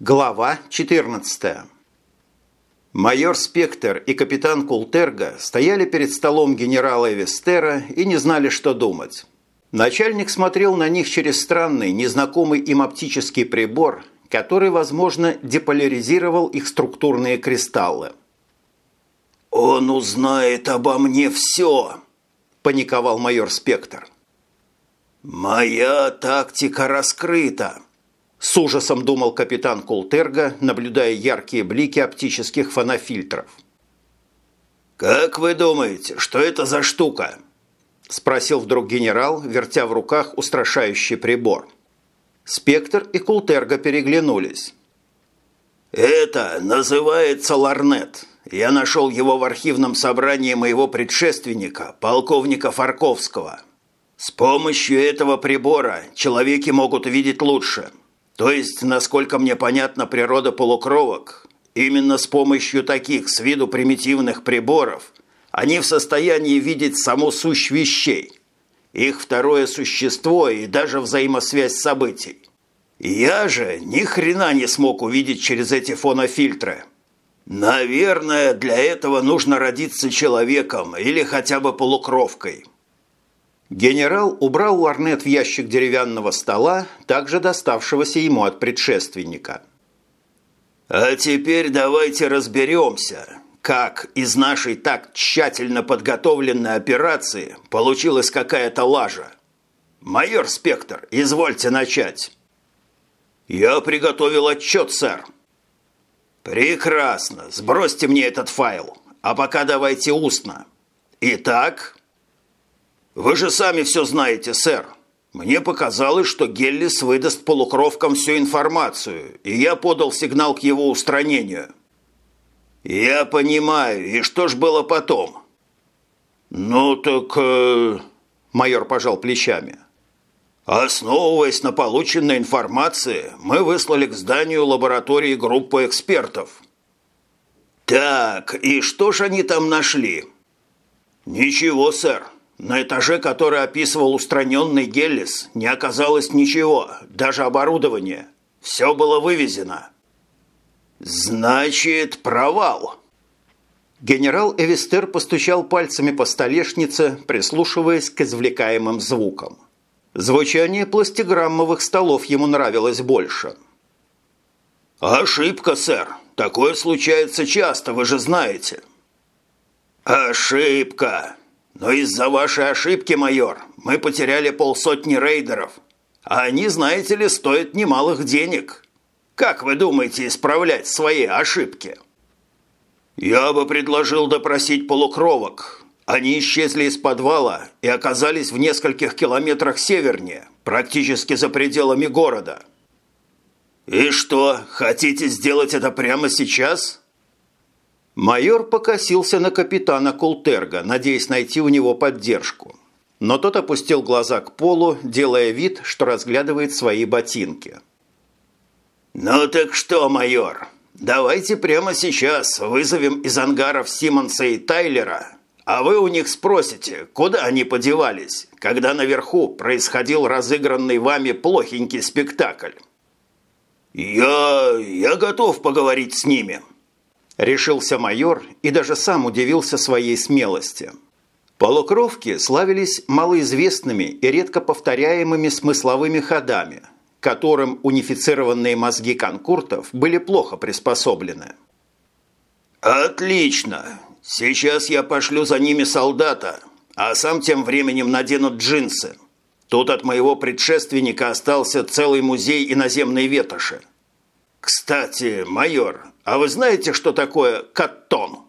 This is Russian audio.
Глава 14 Майор Спектр и капитан Култерга стояли перед столом генерала Эвестера и не знали, что думать. Начальник смотрел на них через странный, незнакомый им оптический прибор, который, возможно, деполяризировал их структурные кристаллы. «Он узнает обо мне все!» – паниковал майор Спектр. «Моя тактика раскрыта!» С ужасом думал капитан Култерга, наблюдая яркие блики оптических фонофильтров. «Как вы думаете, что это за штука?» – спросил вдруг генерал, вертя в руках устрашающий прибор. Спектр и Култерга переглянулись. «Это называется ларнет. Я нашел его в архивном собрании моего предшественника, полковника Фарковского. С помощью этого прибора человеки могут видеть лучше – то есть, насколько мне понятна природа полукровок, именно с помощью таких с виду примитивных приборов они в состоянии видеть саму сущь вещей, их второе существо и даже взаимосвязь событий. Я же ни хрена не смог увидеть через эти фонофильтры. Наверное, для этого нужно родиться человеком или хотя бы полукровкой. Генерал убрал ларнет в ящик деревянного стола, также доставшегося ему от предшественника. «А теперь давайте разберемся, как из нашей так тщательно подготовленной операции получилась какая-то лажа. Майор Спектр, извольте начать». «Я приготовил отчет, сэр». «Прекрасно. Сбросьте мне этот файл. А пока давайте устно. Итак, «Вы же сами все знаете, сэр. Мне показалось, что Геллис выдаст полукровкам всю информацию, и я подал сигнал к его устранению». «Я понимаю. И что ж было потом?» «Ну так...» э... Майор пожал плечами. «Основываясь на полученной информации, мы выслали к зданию лаборатории группу экспертов». «Так, и что ж они там нашли?» «Ничего, сэр. На этаже, который описывал устраненный Геллис, не оказалось ничего, даже оборудования. Все было вывезено. Значит, провал. Генерал Эвестер постучал пальцами по столешнице, прислушиваясь к извлекаемым звукам. Звучание пластиграммовых столов ему нравилось больше. «Ошибка, сэр. Такое случается часто, вы же знаете». «Ошибка!» Но из-за вашей ошибки, майор, мы потеряли полсотни рейдеров. А они, знаете ли, стоят немалых денег. Как вы думаете исправлять свои ошибки? Я бы предложил допросить полукровок. Они исчезли из подвала и оказались в нескольких километрах севернее, практически за пределами города. И что, хотите сделать это прямо сейчас? Майор покосился на капитана Култерга, надеясь найти у него поддержку. Но тот опустил глаза к полу, делая вид, что разглядывает свои ботинки. «Ну так что, майор, давайте прямо сейчас вызовем из ангаров Симмонса и Тайлера, а вы у них спросите, куда они подевались, когда наверху происходил разыгранный вами плохенький спектакль». «Я... я готов поговорить с ними», Решился майор и даже сам удивился своей смелости. Полукровки славились малоизвестными и редко повторяемыми смысловыми ходами, которым унифицированные мозги конкуртов были плохо приспособлены. «Отлично! Сейчас я пошлю за ними солдата, а сам тем временем надену джинсы. Тут от моего предшественника остался целый музей иноземной ветоши. Кстати, майор, а вы знаете, что такое каттон?